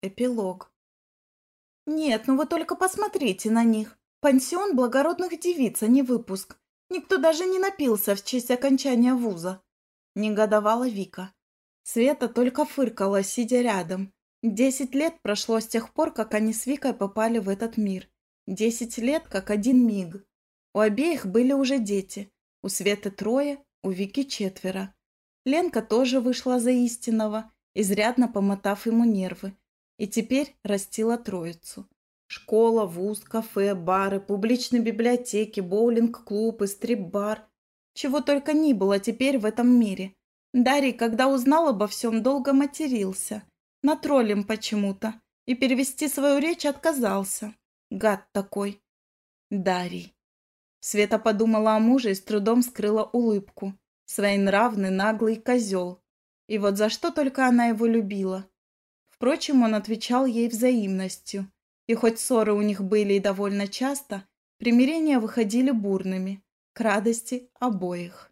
Эпилог. Нет, ну вы только посмотрите на них. Пансион благородных девиц, а не выпуск. Никто даже не напился в честь окончания вуза. Негодовала Вика. Света только фыркала, сидя рядом. Десять лет прошло с тех пор, как они с Викой попали в этот мир. Десять лет, как один миг. У обеих были уже дети. У Светы трое, у Вики четверо. Ленка тоже вышла за истинного, изрядно помотав ему нервы и теперь растила троицу. Школа, вуз, кафе, бары, публичные библиотеки, боулинг-клуб и стрип-бар. Чего только ни было теперь в этом мире. Дарий, когда узнал обо всем, долго матерился. На троллем почему-то. И перевести свою речь отказался. Гад такой. Дарий. Света подумала о муже и с трудом скрыла улыбку. Своенравный, наглый козел. И вот за что только она его любила. Впрочем, он отвечал ей взаимностью, и хоть ссоры у них были и довольно часто, примирения выходили бурными, к радости обоих.